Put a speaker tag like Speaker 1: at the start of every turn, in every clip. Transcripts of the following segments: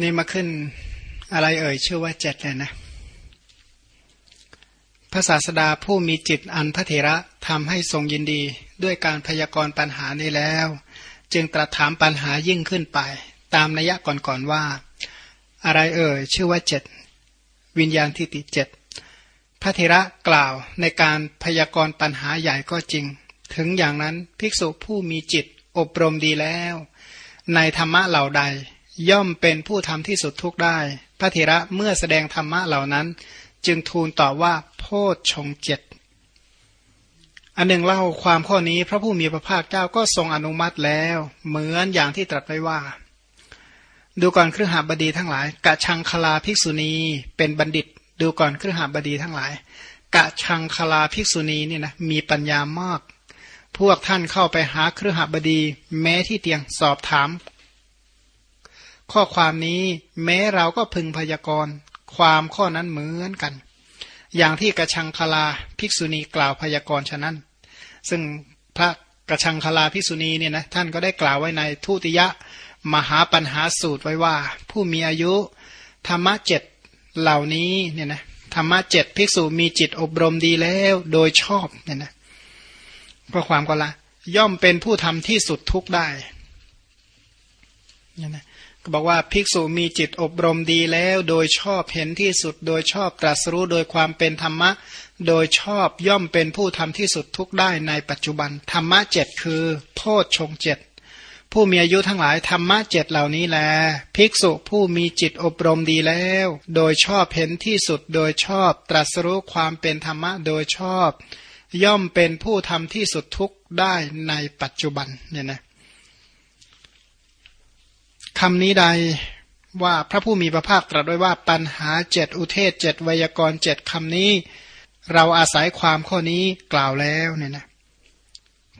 Speaker 1: นี่มาขึ้นอะไรเอ่ยชื่อว่าเจ็ดเลยนะพระศาสดาผู้มีจิตอันพระเถระทำให้ทรงยินดี ด้วยการพยากรณ์ปัญหานี้แล้ว จึงตรัสถามปัญหายิ่งขึ้นไป ตามนัยก่อนๆว่า อะไรเอ่ยชื่อว่าเจ็ดวิญญาณทิฏฐิเจ็ดพระเถระกล่าวในการพยากรณ์ปัญหาใหญ่ก็จริง ถึงอย่างนั้นภิกษุผู้มีจิตอบรมดีแล้ว ในธรรมะเหล่าใด ย่อมเป็นผู้ทำที่สุดทุกได้ พระเถระเมื่อแสดงธรรมะเหล่านั้น จึงทูลตอบว่าโพชฌงเจ็ดอันหนึ่งเล่าความข้อนี้พระผู้มีพระภาคเจ้าก็ทรงอนุมัติแล้ว เหมือนอย่างที่ตรัสไว้ว่า ดูก่อนเครือหาบดีทั้งหลาย กะชังคลาภิกษุณีเป็นบัณฑิต ดูก่อนเครือหาบดีทั้งหลาย กะชังคลาภิกษุณีนี่นะมีปัญญามาก พวกท่านเข้าไปหาเครือหาบดี แม้ที่เตียงสอบถาม ข้อความนี้แม้เราก็พึงพยากรณ์ความข้อนั้นเหมือนกัน อย่างที่กระชังคลาภิกษุณีกล่าวพยากรณ์ฉะนั้น ซึ่งพระกระชังคลาภิกษุณีเนี่ยนะท่านก็ได้กล่าวไว้ในทุติยะมหาปัญหาสูตรไว้ว่า ผู้มีอายุธรรมะเจ็ดเหล่านี้เนี่ยนะธรรมะเจ็ดภิกษุมีจิตอบรมดีแล้วโดยชอบเนี่ยนะก็ความก็ละ ย่อมเป็นผู้ทำที่สุดทุกได้เนี่ยนะ บอกว่าภิกษุมีจิตอบรมดีแล้วโดยชอบเห็นที่สุด โดยชอบตรัสรู้โดยความเป็นธรรมะ โดยชอบย่อมเป็นผู้ทำที่สุดทุกได้ในปัจจุบัน ธรรมะเจ็ดคือ โพชฌงเจ็ดผู้มีอายุทั้งหลายธรรมะเจ็ดเหล่านี้แล ภิกษุผู้มีจิตอบรมดีแล้ว โดยชอบเห็นที่สุด โดยชอบตรัสรู้ความเป็นธรรมะโดยชอบ ย่อมเป็นผู้ทำที่สุดทุกได้ในปัจจุบันเนี่ยนะ คำนี้ใดว่าพระผู้มีพระภาคตรัสไว้ว่าปัญหาเจ็ดอุเทศเจ็ดไวยากรเจ็ดคำนี้ เราอาศัยความข้อนี้กล่าวแล้วเนี่ยนะ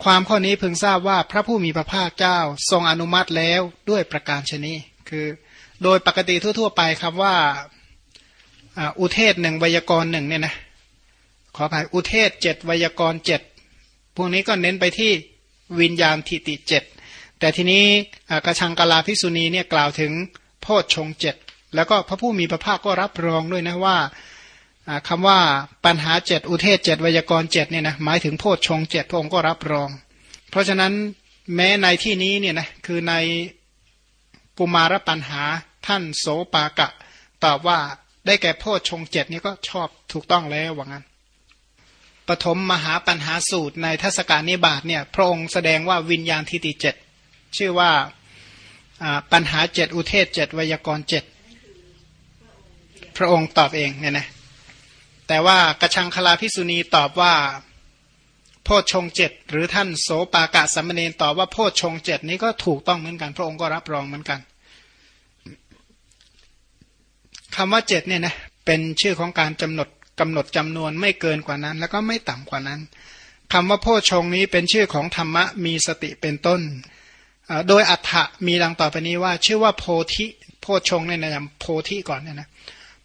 Speaker 1: ความข้อนี้พึงทราบว่าพระผู้มีพระภาคเจ้าทรงอนุมัติแล้วด้วยประการชนีคือ โดยปกติทั่ว ๆ ไปคำว่าอุเทศหนึ่งไวยากรหนึ่งเนี่ยนะขออภัยอุเทศเจ็ดไวยากรเจ็ดพวกนี้ก็เน้นไปที่วิญญาณทิติเจ็ด แต่ทีนี้กระชังกลาภิกษุณีเนี่ยกล่าวถึงโพชฌงเจ็ดแล้วก็พระผู้มีพระภาคก็รับรองด้วยนะว่าคำว่าปัญหาเจ็ดอุเทศเจ็ดวยากรเจ็ดเนี่ยนะหมายถึงโพชฌงเจ็ดพระองค์ก็รับรอง เพราะฉะนั้นแม้ในที่นี้เนี่ยนะคือในกุมารปัญหาท่านโสปากะ ตอบว่าได้แก่โพชฌงเจ็ดนี่ก็ชอบถูกต้องแล้วว่างั้นปฐมมหาปัญหาสูตรในทศกาลนิบาตเนี่ยพระองค์แสดงว่าวิญญาณทิติเจ็ด ชื่อว่าปัญหาเจ็ดอุเทศเจ็ดวยากรเจ็ดพระองค์ตอบเองเนี่ยนะแต่ว่ากระชังคลาพิสุณีตอบว่าโพชงเจ็ดหรือท่านโสปากะสัมเนนตอบว่าโพชงเจ็ดนี้ก็ถูกต้องเหมือนกัน พระองค์ก็รับรองเหมือนกันคำว่าเจ็ดเนี่ยนะเป็นชื่อของการกำหนดกำหนดจำนวนไม่เกินกว่านั้น แล้วก็ไม่ต่ำกว่านั้นคำว่าโพชงนี้เป็นชื่อของธรรมะมีสติเป็นต้น โดยอัฏฐะมีดังต่อไปนี้ว่า ชื่อว่าโพธิโพชงเนี่ยนะโพธิก่อนเนี่ยนะ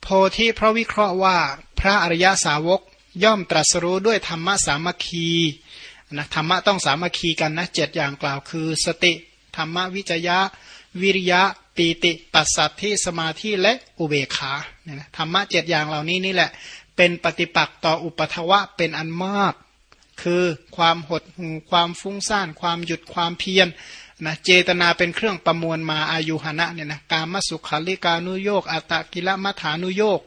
Speaker 1: โพธิเพราะวิเคราะห์ว่าพระอริยสาวกย่อมตรัสรู้ด้วยธรรมะสามัคคีนะธรรมะต้องสามัคคีกันนะเจ็ดอย่างกล่าวคือ สติธรรมวิจยะ วิริยะปีติปัสสัตทธิสมาธิและอุเบขาเนี่ยนะธรรมะเจ็ดอย่างเหล่านี้นี่แหละ เป็นปฏิปักษ์ต่ออุปทวะเป็นอันมาก คือความหดหูความฟุ้งซ่าน ความหยุดความเพียร นะเจตนาเป็นเครื่องประมวลมาอายุหณะเนี่ยนะการมสุขาลิกานุโยกอัตกิลมัฐานุโยก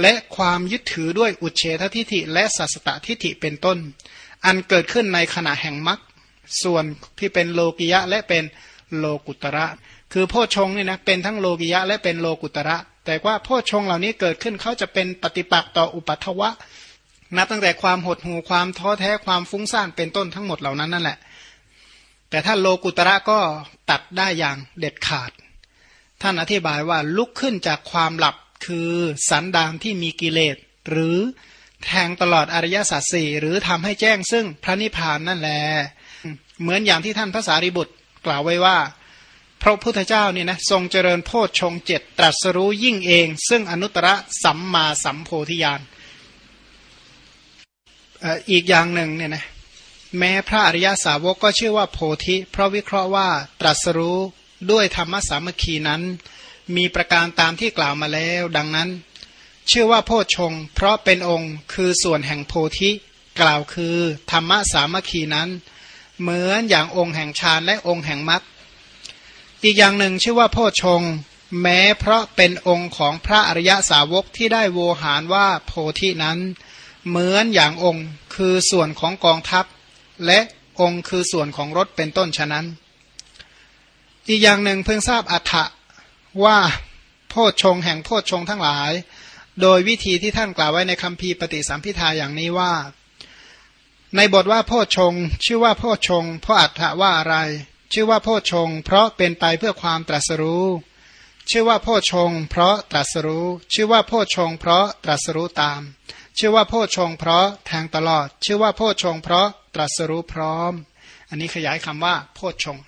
Speaker 1: และความยึดถือด้วยอุเฉททิฐิและสัสตทิฐิเป็นต้น อันเกิดขึ้นในขณะแห่งมรรคส่วนที่เป็นโลกิยะและเป็นโลกุตระ คือโพชงเนี่ยนะเป็นทั้งโลกิยะและเป็นโลกุตระ แต่ว่าโพชงเหล่านี้เกิดขึ้นเขาจะเป็นปฏิปักษ์ต่ออุปัทวะนับตั้งแต่ความหดหู่ความท้อแท้ความฟุ้งซ่านเป็นต้นทั้งหมดเหล่านั้นนั่นแหละ แต่ถ้าโลกุตระก็ตัดได้อย่างเด็ดขาด ท่านอธิบายว่าลุกขึ้นจากความหลับคือสันดานที่มีกิเลส หรือแทงตลอดอริยสัจสี่หรือทำให้แจ้งซึ่งพระนิพพานนั่นแหละเหมือนอย่างที่ท่านพระสารีบุตรกล่าวไว้ว่า พระพุทธเจ้าเนี่ยนะทรงเจริญโพชฌงเจ็ดตรัสรู้ยิ่งเอง ซึ่งอนุตตรสัมมาสัมโพธิญาณอีกอย่างหนึ่งเนี่ยนะ แม้พระอริยสาวกก็ชื่อว่าโพธิ เพราะวิเคราะห์ว่าตรัสรู้ด้วยธรรมสามัคคีนั้น มีประการตามที่กล่าวมาแล้ว ดังนั้น ชื่อว่าโพชงเพราะเป็นองค์คือส่วนแห่งโพธิกล่าวคือธรรมสามัคคีนั้น เหมือนอย่างองค์แห่งฌานและองค์แห่งมรรคอีกอย่างหนึ่งชื่อว่าโพชงแม้เพราะเป็นองค์ของพระอริยสาวกที่ได้โวหารว่าโพธินั้น เหมือนอย่างองค์คือส่วนของกองทัพ และองค์คือส่วนของรถเป็นต้นฉะนั้น อีกอย่างหนึ่งเพิ่งทราบอัฏฐะว่าโพชงแห่งโพชงทั้งหลาย โดยวิธีที่ท่านกล่าวไว้ในคำพีปฏิสัมพิทาอย่างนี้ว่า ในบทว่าโพชงชื่อว่าโพชงเพราะอัฏฐะว่าอะไร ชื่อว่าโพชงเพราะเป็นไปเพื่อความตรัสรู้ชื่อว่าโพชงเพราะตรัสรู้ ชื่อว่าโพชงเพราะตรัสรู้ตาม ชื่อว่าโพชงเพราะแทงตลอด ชื่อว่าโพชงเพราะตรัสรู้พร้อม อันนี้ขยายคำว่า โพชง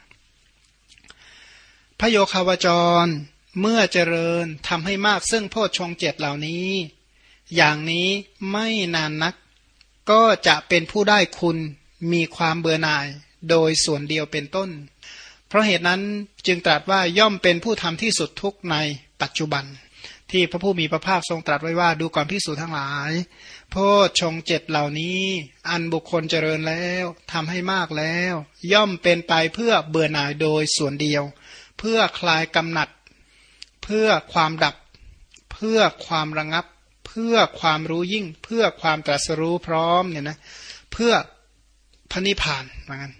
Speaker 1: พระโยคาวจร เมื่อเจริญทำให้มากซึ่งโพชงเจ็ดเหล่านี้ อย่างนี้ไม่นานนัก ก็จะเป็นผู้ได้คุณมีความเบื่อหน่าย โดยส่วนเดียวเป็นต้น เพราะเหตุนั้นจึงตรัสว่าย่อมเป็นผู้ทำที่สุดทุกในปัจจุบัน ที่พระผู้มีพระภาคทรงตรัสไว้ว่าดูก่อนพิสูจทั้งหลาย โพชงเจ็ดเหล่านี้ อันบุคคลเจริญแล้วทำให้มากแล้ว ย่อมเป็นไปเพื่อเบื่อหน่ายโดยส่วนเดียว เพื่อคลายกำหนัด เพื่อความดับ เพื่อความระงับ เพื่อความรู้ยิ่ง เพื่อความตรัสรู้พร้อมเนี่ยนะเพื่อพระนิพพานเหมือนกัน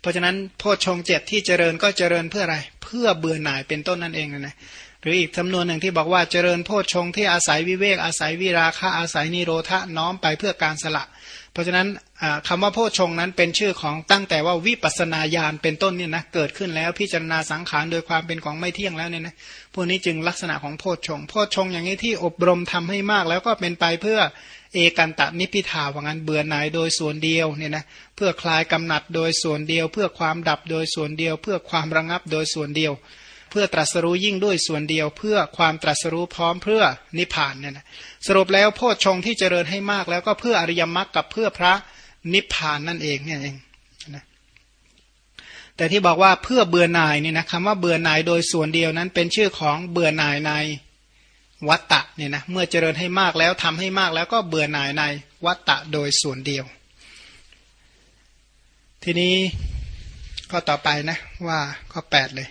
Speaker 1: เพราะฉะนั้นโพชฌงเจ็ดที่เจริญก็เจริญเพื่ออะไร เพื่อเบื่อหน่ายเป็นต้นนั่นเองนะ หรืออีกจำนวนหนึ่งที่บอกว่าเจริญโพชฌงที่อาศัยวิเวกอาศัยวิราคะอาศัยนิโรธะน้อมไปเพื่อการสละ เพราะฉะนั้นคำว่าโพชฌงนั้นเป็นชื่อของตั้งแต่ว่าวิปัสนาญาณเป็นต้นเนี่ยนะเกิดขึ้นแล้วพิจารณาสังขารโดยความเป็นของไม่เที่ยงแล้วเนี่ยนะพวกนี้จึงลักษณะของโพชฌงโพชฌงอย่างนี้ที่อบรมทำให้มากแล้วก็เป็นไปเพื่อเอกันตะนิพิทาว่างั้นเบื่อหน่ายโดยส่วนเดียวเนี่ยนะเพื่อคลายกำหนัดโดยส่วนเดียว เพื่อความดับโดยส่วนเดียว เพื่อความระงับโดยส่วนเดียว เพื่อตรัสรู้ยิ่งด้วยส่วนเดียว เพื่อความตรัสรู้พร้อมเพื่อนิพพานเนี่ยนะสรุปแล้วโพชฌงที่เจริญให้มากแล้วก็เพื่ออริยมรรคกับเพื่อพระนิพพานนั่นเองเนี่ยเองนะแต่ที่บอกว่าเพื่อเบื่อหน่ายเนี่ยนะคำว่าเบื่อหน่ายโดยส่วนเดียวนั้นเป็นชื่อของเบื่อหน่ายในวัตตะเนี่ยนะเมื่อเจริญให้มากแล้วทำให้มากแล้วก็เบื่อหน่ายในวัตตะโดยส่วนเดียว ทีนี้ข้อต่อไปนะว่าข้อแปดเลย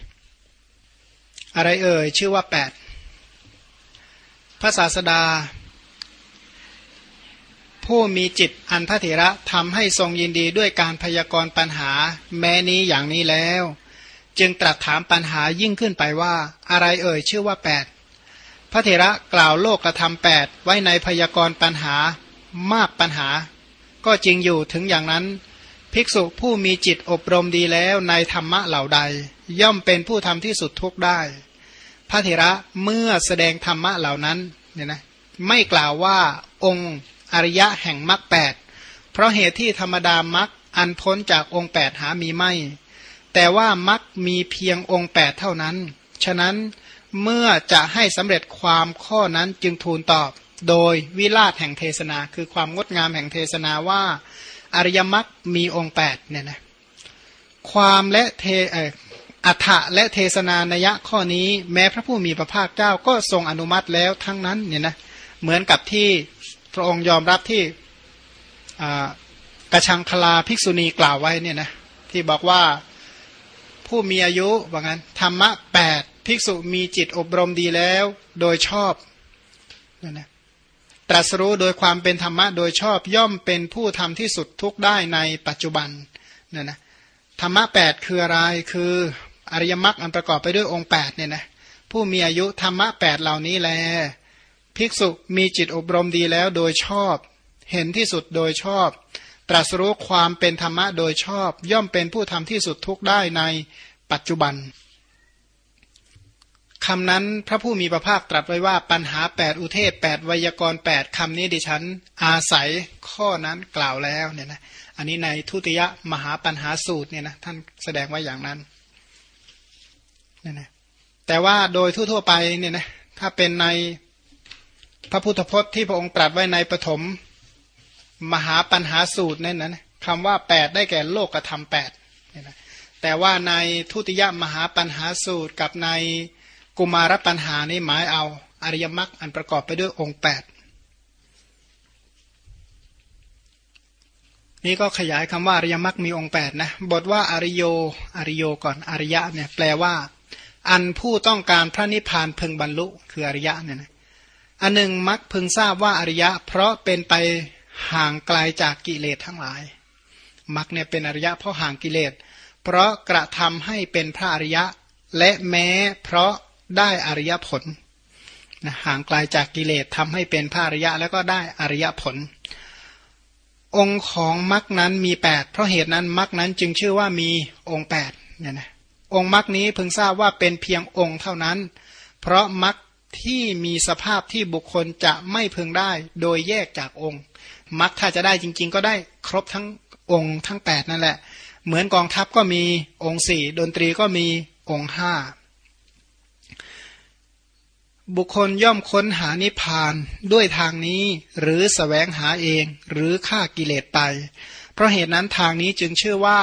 Speaker 1: อะไรเอ่ย ชื่อว่าแปดพระศาสดา ผู้มีจิตอันพระเถระทำให้ทรงยินดีด้วยการพยากรณ์ปัญหา แม้นี้อย่างนี้แล้ว จึงตรัสถามปัญหายิ่งขึ้นไปว่า อะไรเอ่ย ชื่อว่าแปดพระเถระกล่าวโลกกระทำแปดไว้ในพยากรณ์ปัญหามากปัญหา ก็จริงอยู่ถึงอย่างนั้น ภิกษุผู้มีจิตอบรมดีแล้วในธรรมะเหล่าใด ย่อมเป็นผู้ทำที่สุดทุกได้ พระเถระเมื่อแสดงธรรมะเหล่านั้นเนี่ยนะไม่กล่าวว่าองค์อริยะแห่งมรรคแปดเพราะเหตุที่ธรรมดามรรคอันพ้นจากองค์แปดหามีไม่ แต่ว่ามรรคมีเพียงองค์แปดเท่านั้น ฉะนั้นเมื่อจะให้สำเร็จความข้อนั้นจึงทูลตอบ โดยวิราชแห่งเทศนา คือความงดงามแห่งเทศนาว่า อริยมรรคมีองค์แปดเนี่ยนะความและเท อัฏฐะและเทศนานยะข้อนี้ แม้พระผู้มีพระภาคเจ้าก็ทรงอนุมัติแล้วทั้งนั้นเนี่ยนะเหมือนกับที่พระองค์ยอมรับที่กระชังคลาภิกษุณีกล่าวไว้เนี่ยนะที่บอกว่าผู้มีอายุว่างั้นธรรมะแปดภิกษุมีจิตอบรมดีแล้ว โดยชอบเนี่ยนะตรัสรู้โดยความเป็นธรรมะโดยชอบย่อมเป็นผู้ทำที่สุดทุกได้ในปัจจุบันเนี่ยนะธรรมะแปดคืออะไรคือ อริยมรรคอันประกอบไปด้วยองค์8เนี่ยนะผู้มีอายุธรรมะแปดเหล่านี้แล ภิกษุมีจิตอบรมดีแล้วโดยชอบ เห็นที่สุดโดยชอบ ตรัสรู้ความเป็นธรรมะโดยชอบ ย่อมเป็นผู้ทำที่สุดทุกได้ในปัจจุบันคำนั้นพระผู้มีพระภาคตรัสไว้ว่าปัญหา 8 อุเทศ 8 ไวยากรณ์8คำนี้ดิฉัน อาศัยข้อนั้นกล่าวแล้วเนี่ยนะอันนี้ในทุติยมหาปัญหาสูตรเนี่ยนะท่านแสดงไว้อย่างนั้น นี่นะแต่ว่าโดยทั่วๆไปเนี่ยนะถ้าเป็นในพระพุทธพจน์ที่พระองค์ตรัสไว้ในปฐมมหาปัญหาสูตรนั่นนะคำว่าแปดได้แก่โลกธรรมแปดเนี่ยนะแต่ว่าในทุติยมหาปัญหาสูตรกับในกุมารปัญหานี่หมายเอาอริยมรรคอันประกอบไปด้วยองค์ 8 นี่ก็ขยายคำว่าอริยมรรคมีองค์ 8 นะ บทว่าอริโยอริโยก่อนอริยะเนี่ยแปลว่า อันผู้ต้องการพระนิพพานพึงบรรลุคืออริยะเนี่ยนะอันหนึ่งมักพึงทราบว่าอริยะ เพราะเป็นไปห่างไกลาจากกิเลสทั้งหลายมักเนี่ยเป็นอริยะเพราะห่างกิเลส เพราะกระทำให้เป็นพระอริยะ และแม้เพราะได้อริยผลนะห่างไกลาจากกิเลสทำให้เป็นพระอริยะแล้วก็ได้อริยผล องค์ของมรคนั้นมี 8 เพราะเหตุนั้นมรคนั้นจึงชื่อว่ามีองค์8เนี่ยนะ องค์มรคนี้พึงทราบว่าเป็นเพียงองค์เท่านั้น เพราะมรคที่มีสภาพที่บุคคลจะไม่พึงได้โดยแยกจากองค์มรคถ้าจะได้จริง ๆ ก็ได้ครบทั้งองค์ทั้ง 8 นั่นแหละ เหมือนกองทัพก็มีองค์สี่ดนตรีก็มีองค์ห้าบุคคลย่อมค้นหานิพพานด้วยทางนี้หรือสแสวงหาเองหรือฆ่ากิเลสไป เพราะเหตุนั้นทางนี้จึงชื่อว่า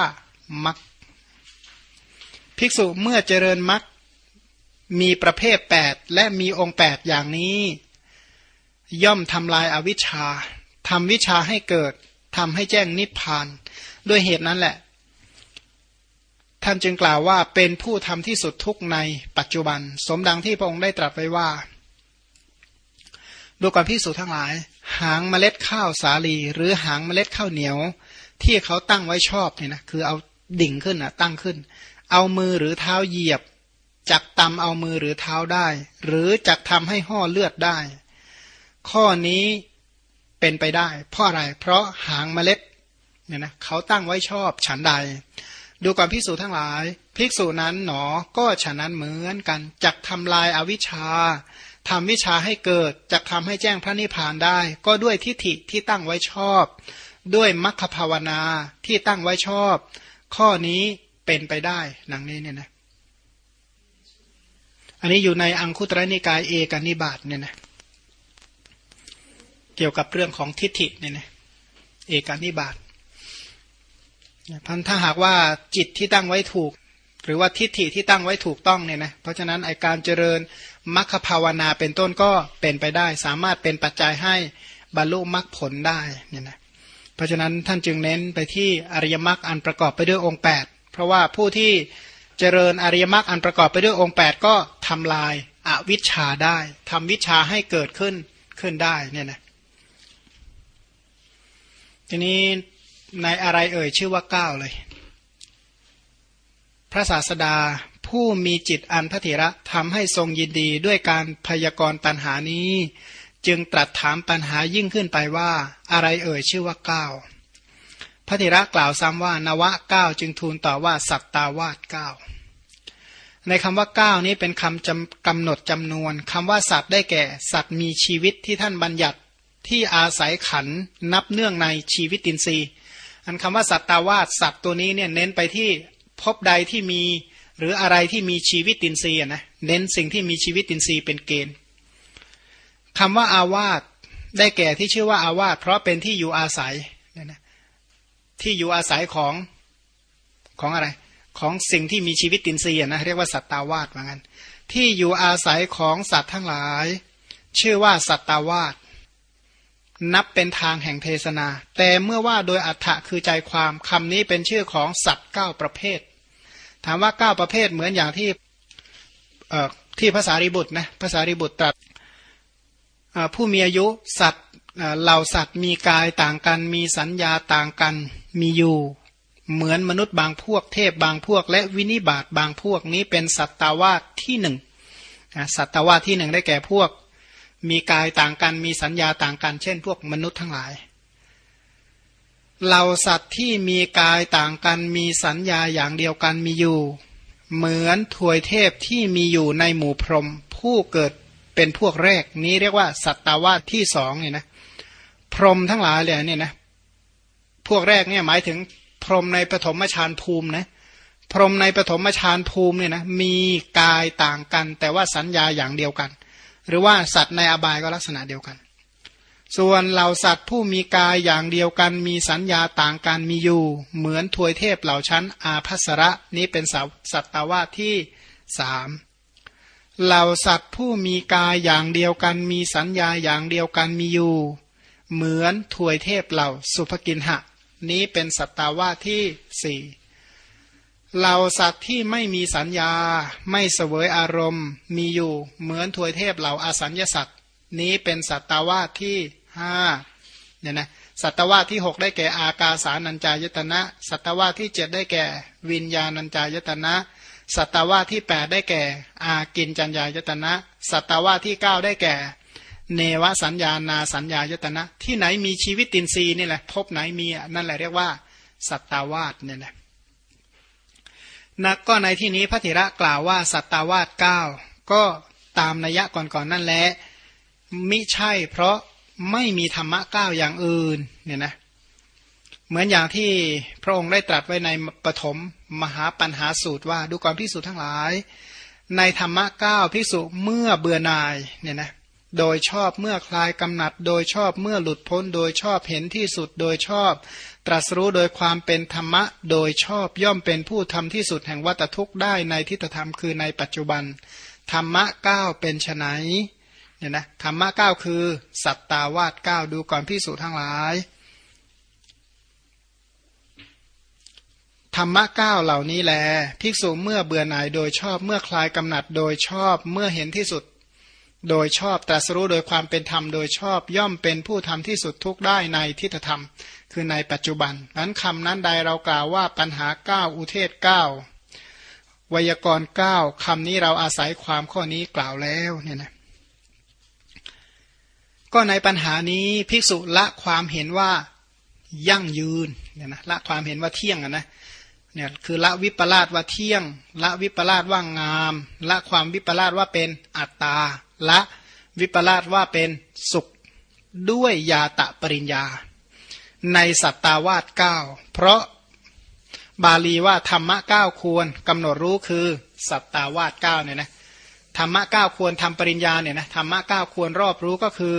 Speaker 1: มัก ภิกษุเมื่อเจริญมักมีประเภท 8 และมีองค์ 8 อย่างนี้ ย่อมทำลายอาวิชชาทำวิชาให้เกิดทำให้แจ้งนิพพาน ด้วยเหตุนั้นแหละ ท่านจึงกล่าวว่าเป็นผู้ทำที่สุดทุกในปัจจุบัน สมดังที่พระองค์ได้ตรัสไว้ว่า ดูก่อนพิสูจทั้งหลาย หางเมล็ดข้าวสาลี หรือหางเมล็ดข้าวเหนียว ที่เขาตั้งไว้ชอบเนี่ยนะคือเอาดิ่งขึ้นนะตั้งขึ้น เอามือหรือเท้าเหยียบ จักตำเอามือหรือเท้าได้ หรือจักทำให้ห่อเลือดได้ ข้อนี้เป็นไปได้ เพราะอะไร เพราะหางเมล็ดเนี่ยนะเขาตั้งไว้ชอบฉันใด ดูก่อนภิกษุทั้งหลาย ภิกษุนั้นหนอก็ฉะนั้นเหมือนกันจักทำลายอาวิชชาทำวิชาให้เกิดจักทำให้แจ้งพระนิพพานได้ ก็ด้วยทิฏฐิที่ตั้งไว้ชอบ ด้วยมัคคภาวนาที่ตั้งไว้ชอบ ข้อนี้ เป็นไปได้หนังนี้เนี่ยนะ อันนี้อยู่ในอังคุตรนิกายเอกนิบาตเนี่ยนะ เกี่ยวกับเรื่องของทิฏฐิเนี่ยนะเอกนิบาตพันถ้าหากว่าจิตที่ตั้งไว้ถูก หรือว่าทิฏฐิที่ตั้งไว้ถูกต้องเนี่ยนะเพราะฉะนั้นไอการเจริญมรรคภาวนาเป็นต้นก็เป็นไปได้ สามารถเป็นปัจจัยให้บรรลุมรรคผลได้เนี่ยนะเพราะฉะนั้นท่านจึงเน้นไปที่อริยมรรคอันประกอบไปด้วยองค์ 8 เพราะว่าผู้ที่เจริญอริยมรรคอันประกอบไปด้วยองค์ 8 ก็ทำลายอวิชชาได้ทำวิชาให้เกิดขึ้นขึ้นได้เนี่ยนะทีนี้ในอะไรเอ่ยชื่อว่าเก้าเลย พระศาสดาผู้มีจิตอันพระเถระทำให้ทรงยินดีด้วยการพยากรณ์ปัญหานี้ จึงตรัสถามปัญหายิ่งขึ้นไปว่า อะไรเอ่ยชื่อว่าเก้า พระเถระกล่าวซ้ำว่านวะเก้าจึงทูลต่อว่าสัตตาวาสเก้าในคำว่าเก้านี้เป็นคำจำกำหนดจำนวนคำว่าสัตว์ได้แก่ สัตว์มีชีวิตที่ท่านบัญญัติที่อาศัยขันนับเนื่องในชีวิตินทรีย์อันคำว่าสัตตาวาสสัตว์ตัวนี้เนี่ยเน้นไปที่พบใดที่มีหรืออะไรที่มีชีวิตินทรีย์นะเน้นสิ่งที่มีชีวิตินทรีย์เป็นเกณฑ์คำว่าอาวาสได้แก่ที่ชื่อว่าอาวาสเพราะเป็นที่อยู่อาศัย ที่อยู่อาศัยของของอะไร ของสิ่งที่มีชีวิตตินทรีย์นะเรียกว่าสัตตาวาสว่างั้น ที่อยู่อาศัยของสัตว์ทั้งหลาย ชื่อว่าสัตตาวาสนับเป็นทางแห่งเทศนา แต่เมื่อว่าโดยอัฏฐะคือใจความคำนี้เป็นชื่อของสัตว์เก้าประเภท ถามว่าเก้าประเภทเหมือนอย่างที่ที่ภาษาริบุตรนะภาษาริบุตรตรัสผู้มีอายุสัตว์ เหล่าสัตว์มีกายต่างกัน มีสัญญาต่างกัน มีอยู่ เหมือนมนุษย์บางพวก เทพบางพวก และวินิบาตบางพวกนี้เป็นสัตตาวาสที่หนึ่งสัตตาวาสที่หนึ่งได้แก่พวก มีกายต่างกัน มีสัญญาต่างกัน เช่น พวกมนุษย์ทั้งหลายเหล่าสัตว์ที่มีกายต่างกันมีสัญญาอย่างเดียวกันมีอยู่ เหมือนถวยเทพที่มีอยู่ในหมู่พรหมผู้เกิดเป็นพวกแรกนี้เรียกว่าสัตตาวาสที่สองเนี่ยนะ พรหมทั้งหลายเลยเนี่ยนะพวกแรกเนี่ยหมายถึงพรหมในปฐมฌานภูมินะพรหมในปฐมฌานภูมิเนี่ยนะมีกายต่างกัน แต่ว่าสัญญาอย่างเดียวกัน หรือว่าสัตว์ในอบายก็ลักษณะเดียวกัน ส่วนเหล่าสัตว์ผู้มีกายอย่างเดียวกัน มีสัญญาต่างกันมีอยู่ เหมือนทวยเทพเหล่าชั้นอาภัสระนี้เป็นสัตตาวาที่สามเหล่าสัตว์ผู้มีกายอย่างเดียวกัน มีสัญญาอย่างเดียวกันมีอยู่ เหมือนทวยเทพเหล่าสุภกินหะ นี้เป็นสัตตาวาที่สี่เหล่าสัตว์ที่ไม่มีสัญญา ไม่เสวยอารมณ์ มีอยู่เหมือนทวยเทพเหล่าอาสัญญสัตว์นี้เป็นสัตตาวาที่ห้าเนี่ยนะสัตวาที่หกได้แก่อากาสานัญจายตนะ สัตวาที่เจ็ดได้แก่ วิญญาณัญจายตนะ สัตวาที่แปดได้แก่ อากินจัญญายตนะ สัตวาที่เก้าได้แก่ เนวสัญญานาสัญญายตนะ ที่ไหนมีชีวิตตินทรีย์นี่แหละพบไหนมีนั่นแหละเรียกว่าสัตวาสเนี่ยนะนักก็ในที่นี้พระเถระกล่าวว่าสัตวาสเก้าก็ตามนัยยะก่อนๆนั่นแหละมิใช่เพราะไม่มีธรรมะเก้าอย่างอื่นเนี่ยนะเหมือนอย่างที่พระองค์ได้ตรัสไว้ในปฐมมหาปัญหาสูตรว่าดูก่อนพิสูจทั้งหลาย ในธรรมะเก้าพิสุเมื่อเบื่อนายเนี่ยนะ โดยชอบเมื่อคลายกำหนัด โดยชอบเมื่อหลุดพ้น โดยชอบเห็นที่สุด โดยชอบ ตรัสรู้โดยความเป็นธรรมะ โดยชอบย่อมเป็นผู้ทำที่สุดแห่งวัตทุกข์ได้ในทิฏฐธรรมคือในปัจจุบัน ธรรมะเก้าเป็นไฉนเนี่ยนะธรรมะเก้าคือ สัตตาวาสเก้าดูก่อนพิสูจทั้งหลายธรรมะเก้าเหล่านี้แล ภิกษุเมื่อเบื่อหน่ายโดยชอบเมื่อคลายกำหนัดโดยชอบเมื่อเห็นที่สุด โดยชอบตรัสรู้โดยความเป็นธรรมโดยชอบย่อมเป็นผู้ทำที่สุดทุกได้ในทิฏฐธรรม คือในปัจจุบันนั้นคำนั้นใดเรากล่าวว่าปัญหาเก้าอุเทศเก้าวยากรณ์เก้าคำนี้เราอาศัยความข้อนี้กล่าวแล้วเนี่ยนะก็ในปัญหานี้ภิกษุละความเห็นว่ายั่งยืนเนี่ยนะละความเห็นว่าเที่ยงนะเนี่ยคือละวิปลาสว่าเที่ยง ละวิปลาสว่างาม ละความวิปลาสว่าเป็นอัตตา ละวิปลาสว่าเป็นสุขด้วยยาตะปริญญา ในสัตตาวาสเก้าเพราะบาลีว่าธรรมะเก้าควรกำหนดรู้คือสัตตาวาสเก้าเนี่ยนะธรรมะเก้าควรทำปริญญาเนี่ยนะธรรมะเก้าควรรอบรู้ก็คือ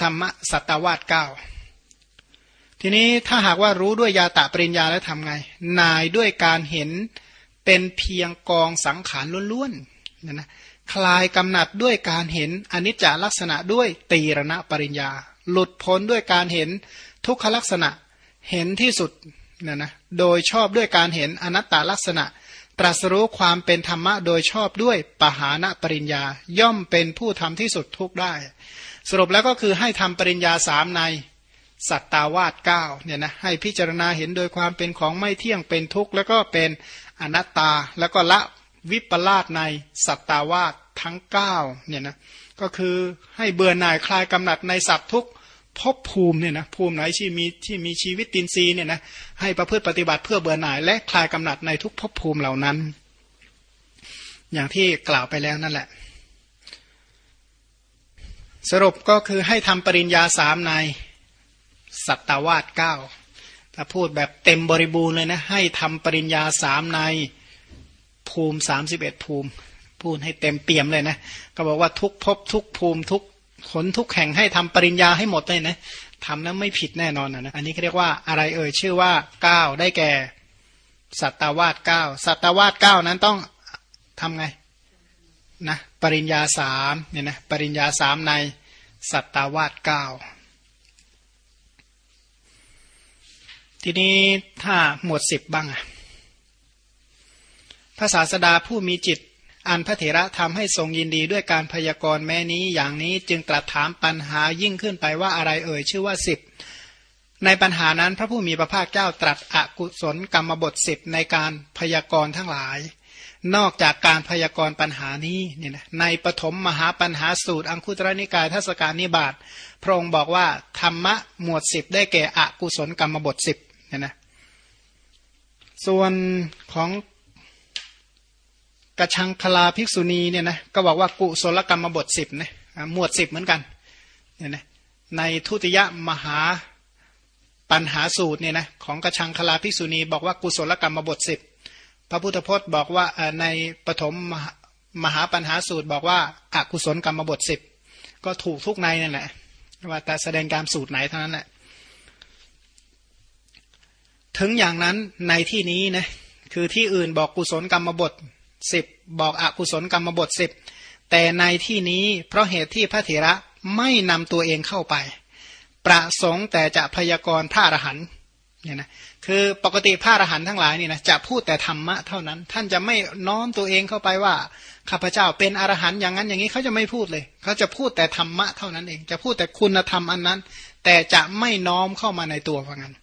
Speaker 1: ธรรมะสัตตวาสเก้าทีนี้ถ้าหากว่ารู้ด้วยยาตะปริญญาแล้วทำไง นายด้วยการเห็นเป็นเพียงกองสังขารล้วนๆ นะนะคลายกำหนัดด้วยการเห็นอนิจจลักษณะด้วยตีรณะปริญญา หลุดพ้นด้วยการเห็นทุกขลักษณะเห็นที่สุดนะนะโดยชอบด้วยการเห็นอนัตตลักษณะ ตรัสรู้ความเป็นธรรมะโดยชอบด้วยปหานะปริญญา ย่อมเป็นผู้ทำที่สุดทุกได้ สรุปแล้วก็คือให้ทำปริญญาสามในสัตตาวาสเก้าเนี่ยนะให้พิจารณาเห็นโดยความเป็นของไม่เที่ยงเป็นทุกข์ แล้วก็เป็นอนัตตา แล้วก็ละ วิปลาสในสัตตาวาสทั้งเก้าเนี่ยนะก็คือให้เบื่อหน่ายคลายกำหนัดในสัตว์ทุกภพภูมิเนี่ยนะภูมิไหนที่มีที่มีชีวิตตินซีเนี่ยนะให้ประพฤติปฏิบัติเพื่อเบื่อหน่าย และคลายกำหนัดในทุกภพภูมิเหล่านั้น อย่างที่กล่าวไปแล้วนั่นแหละ สรุปก็คือให้ทำปริญญาสามในสัตวาสเก้าถ้าพูดแบบเต็มบริบูรณ์เลยนะให้ทำปริญญาสามใน ภูมิสามสิบเอ็ดภูมิ พูดให้เต็มเปี่ยมเลยนะ ก็บอกว่าทุกภพทุกภูมิทุกขนทุกแห่งให้ทำปริญญาให้หมดเลยนะทำนั้นไม่ผิดแน่นอนนะอันนี้เรียกว่าอะไรเอ่ยชื่อว่าเก้าได้แก่ สัตวาสเก้าสัตวาสเก้านั้นต้องทำไงนะปริญญาสามเนี่ยนะปริญญาสามในสัตวาสเก้าทีนี้ถ้าหมวดสิบบ้างอะ พระศาสดาผู้มีจิต อันพระเถระทำให้ทรงยินดีด้วยการพยากรณ์แม้นี้อย่างนี้จึงตรัสถามปัญหายิ่งขึ้นไปว่าอะไรเอ่ยชื่อว่าสิบในปัญหานั้นพระผู้มีพระภาคเจ้าตรัสอกุศลกรรมบทสิบในการพยากรณ์ทั้งหลาย นอกจากการพยากรณ์ปัญหานี้เนี่ยนะในปฐมมหาปัญหาสูตร อังคุตรนิกายทศการนิบาตพระองค์บอกว่าธรรมะหมวดสิบได้แก่อกุศลกรรมบทสิบเนี่ยนะส่วนของ กระชังคลาภิกษุณีเนี่ยนะก็บอกว่ากุศลกรรมบทสิบนะหมวดสิบเหมือนกันเนี่ยนะในทุติยมหาปัญหาสูตรเนี่ยนะของกระชังคลาภิกษุณี บอกว่ากุศลกรรมบทสิบพระพุทธพจน์บอกว่าในปฐมมหาปัญหาสูตรบอกว่าอากุศลกรรมบทสิบก็ถูกทุกในนั่นแหละว่าแต่แสดงการสูตรไหนเท่านั้นแหละถึงอย่างนั้นในที่นี้นะคือที่อื่นบอกกุศลกรรมบท สิบบอกอกุศลกรรมบทสิบแต่ในที่นี้เพราะเหตุที่พระเถระไม่นำตัวเองเข้าไป ประสงค์แต่จะพยากรณ์พระอรหันต์เนี่ยนะคือปกติพระอรหันต์ทั้งหลายนี่นะจะพูดแต่ธรรมะเท่านั้น ท่านจะไม่น้อมตัวเองเข้าไปว่าข้าพเจ้าเป็นอรหันต์อย่างนั้นอย่างนี้เขาจะไม่พูดเลย เขาจะพูดแต่ธรรมะเท่านั้นเอง จะพูดแต่คุณธรรมอันนั้น แต่จะไม่น้อมเข้ามาในตัวว่างั้น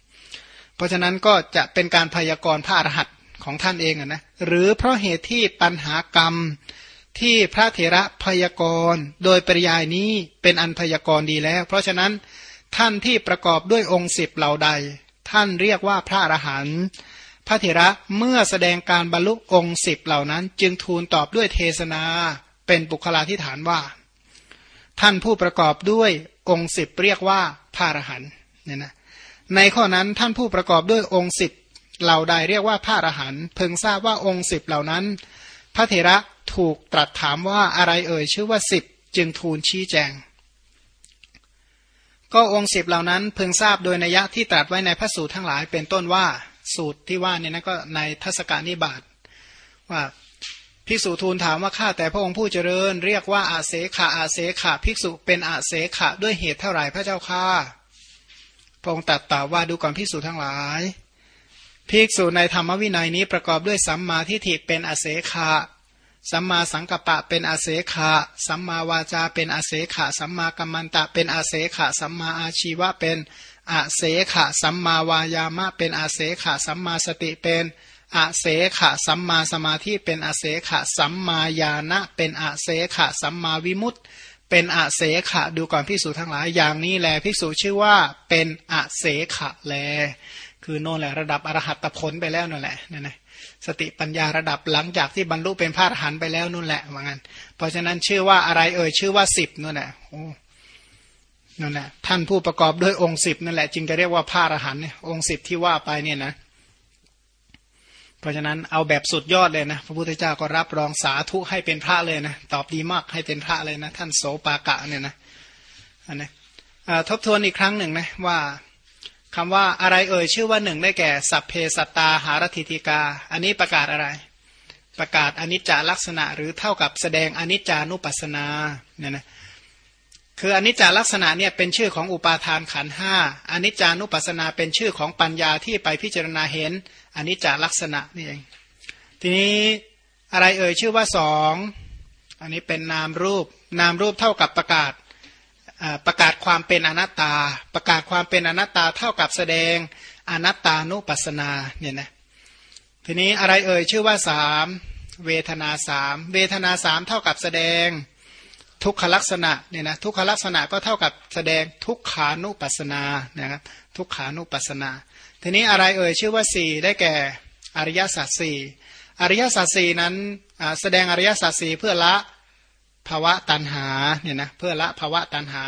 Speaker 1: เพราะฉะนั้นก็จะเป็นการพยากรณ์พระอรหันต์ ของท่านเองนะหรือเพราะเหตุที่ปัญหากรรมที่พระเถระพยากรณ์โดยปริยายนี้เป็นอันพยากรณ์ดีแล้ว เพราะฉะนั้นท่านที่ประกอบด้วยองค์สิบเหล่าใด ท่านเรียกว่าพระอรหันต์พระเถระเมื่อแสดงการบรรลุองค์สิบเหล่านั้น จึงทูลตอบด้วยเทศนาเป็นบุคลาธิฐานว่า ท่านผู้ประกอบด้วยองค์สิบเรียกว่าพระอรหันต์เนี่ยนะในข้อนั้นท่านผู้ประกอบด้วยองค์สิบ เหล่าใดเรียกว่าพระอรหันต์เพิ่งทราบว่าองค์สิบเหล่านั้น พระเถระถูกตรัสถามว่าอะไรเอ่ยชื่อว่าสิบจึงทูลชี้แจง ก็องค์สิบเหล่านั้นเพิ่งทราบโดยนัยยะที่ตรัสไว้ในพระสูตรทั้งหลายเป็นต้นว่าสูตรที่ว่าเนี่ยนะก็ในทัศกานิบาตว่าภิกษุทูลถามว่าข้าแต่พระองค์ผู้เจริญ เรียกว่าอาเสขะอาเสขะภิกษุเป็นอาเสขะด้วยเหตุเท่าไหร่พระเจ้าข้าพระองค์ตรัสตอบว่าดูก่อนภิกษุทั้งหลาย ภิกษุในธรรมวินัยนี้ประกอบด้วยสัมมาทิฏฐิเป็นอาเสขะสัมมาสังกัปปะเป็นอาเสขะ สัมมาวาจาเป็นอาเสขะ สัมมากัมมันตะเป็นอาเสขะ สัมมาอาชีวะเป็นอาเสขะ สัมมาวายามะเป็นอาเสขะ สัมมาสติเป็นอาเสขะ สัมมาสมาธิเป็นอาเสขะ สัมมาญาณะเป็นอาเสขะ สัมมาวิมุตตเป็นอาเสขะ ดูก่อนพิสูจทั้งหลายอย่างนี้แลพิสูจชื่อว่าเป็นอาเสขะแล คือโน่นแหละระดับอรหัตผลไปแล้วนั่นแหละนี่นะสติปัญญาระดับหลังจากที่บรรลุเป็นพระอรหันต์ไปแล้วนู่นแหละว่างั้น เพราะฉะนั้นชื่อว่าอะไรเอ่ยชื่อว่าสิบนู่นแหละโอ้นั่นแหละท่านผู้ประกอบด้วยองค์สิบนั่นแหละ จึงจะเรียกว่าพระอรหันต์เนี่ยองค์สิบที่ว่าไปเนี่ยนะ เพราะฉะนั้นเอาแบบสุดยอดเลยนะ พระพุทธเจ้าก็รับรองสาธุให้เป็นพระเลยนะตอบดีมากให้เป็นพระเลยนะ ท่านโสปากะเนี่ยนะอันนี้ทบทวนอีกครั้งหนึ่งนะว่า คำว่าอะไรเอ่ยชื่อว่าหนึ่งได้แก่ สัพเพสัตตาหารติติกา อันนี้ประกาศอะไร ประกาศอนิจจลักษณะ หรือเท่ากับแสดงอนิจจานุปัสสนาเนี่ยนะคืออนิจจลักษณะเนี่ยเป็นชื่อของอุปาทานขันห้าอนิจจานุปัสสนาเป็นชื่อของปัญญาที่ไปพิจารณาเห็นอนิจจลักษณะนี่เองทีนี้อะไรเอ่ยชื่อว่าสองอันนี้เป็นนามรูป นามรูปเท่ากับประกาศ ประกาศความเป็นอนัตตา ประกาศความเป็นอนัตตาเท่ากับแสดงอนัตตานุปัสนาเนี่ยนะทีนี้อะไรเอ่ยชื่อว่าสามเวทนาสามเวทนาสามเท่ากับแสดงทุกขลักษณะเนี่ยนะทุกขลักษณะก็เท่ากับแสดงทุกขานุปัสนานะครับทุกขานุปัสนา ทีนี้อะไรเอ่ยชื่อว่าสี่ได้แก่อริยสัจสี่อริยสัจสี่นั้นแสดงอริยสัจสี่เพื่อละ ภาวะตันหาเนี่ยนะเพื่อละภาวะตันหา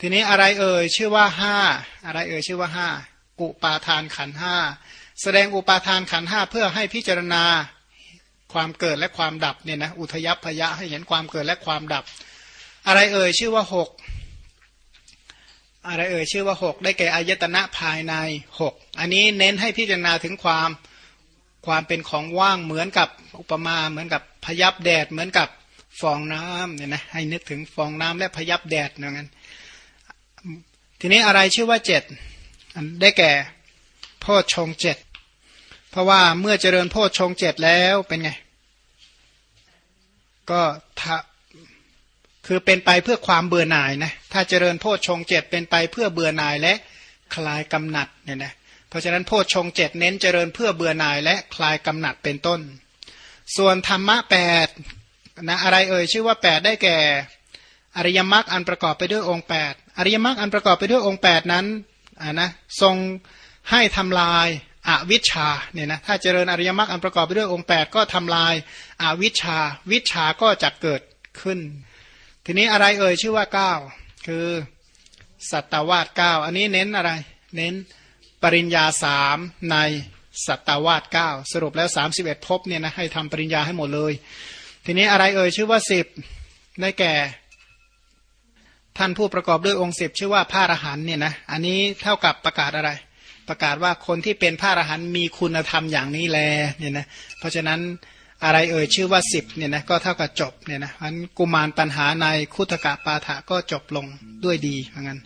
Speaker 1: ทีนี้อะไรเอ่ยชื่อว่าห้าอะไรเอ่ยชื่อว่าห้าอุปาทานขันห้าแสดงอุปาทานขันห้าเพื่อให้พิจารณาความเกิดและความดับเนี่ยนะอุทยพยะให้เห็นความเกิดและความดับ อะไรเอ่ยชื่อว่าหกอะไรเอ่ยชื่อว่าหกได้แก่อายตนะภายในหกอันนี้เน้นให้พิจารณาถึงความความเป็นของว่างเหมือนกับอุปมาเหมือนกับพยับแดดเหมือนกับ ฟองน้ำเนี่ยนะให้นึกถึงฟองน้ำและพยับแดดอย่างนั้น ทีนี้อะไรชื่อว่าเจ็ดได้แก่โพชงเจ็ดเพราะว่าเมื่อเจริญโพชงเจ็ดแล้วเป็นไง ก็ถ้าคือเป็นไปเพื่อความเบื่อหน่ายนะถ้าเจริญโพชงเจ็ดเป็นไปเพื่อเบื่อหน่ายและคลายกำหนัดเนี่ยนะเพราะฉะนั้นโพชงเจ็ดเน้นเจริญเพื่อเบื่อหน่ายและคลายกำหนัดเป็นต้น ส่วนธรรมะแปด นะอะไรเอ่ยชื่อว่าแปดได้แก่ อริยมรรคอันประกอบไปด้วยองค์แปดอริยมรรคอันประกอบไปด้วยองค์แปดนั้นนะทรงให้ทำลายอาวิชชาเนี่ยนะถ้าเจริญอริยมรรคอันประกอบไปด้วยองค์แปดก็ทำลายอาวิชชา วิชาก็จะเกิดขึ้น ทีนี้อะไรเอ่ยชื่อว่าเก้าคือสัตวาสเก้าอันนี้เน้นอะไร เน้นปริญญาสามในสัตวาสเก้าสรุปแล้วสามสิบเอ็ดภพเนี่ยนะให้ทำปริญญาให้หมดเลย ทีนี้อะไรเอ่ยชื่อว่าสิบได้แก่ ท่านผู้ประกอบด้วยองค์สิบชื่อว่าพระอรหันเนี่ยนะอันนี้เท่ากับประกาศอะไร ประกาศว่าคนที่เป็นพระอรหันมีคุณธรรมอย่างนี้แลเนี่ยนะเพราะฉะนั้นอะไรเอ่ยชื่อว่าสิบเนี่ยนะก็เท่ากับจบเนี่ยนะอันกุมารปัญหาในคุตกะปาฐะก็จบลงด้วยดีเหมือนกัน